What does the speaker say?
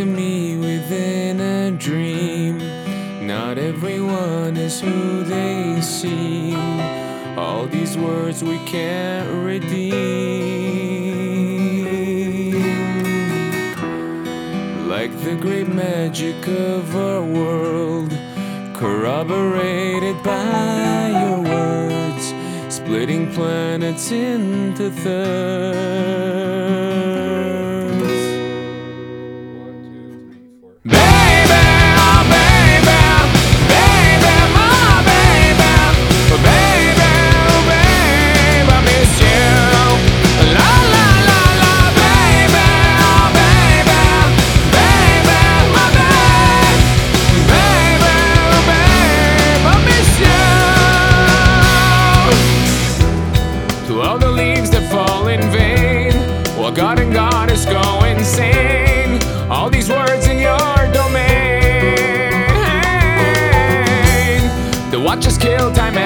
to me within a dream. Not everyone is who they seem. All these words we can't redeem. Like the great magic of our world, corroborated by your words, splitting planets into thirds. To all the leaves that fall in vain, while God and Goddess go insane. All these words in your domain. The watch us kill time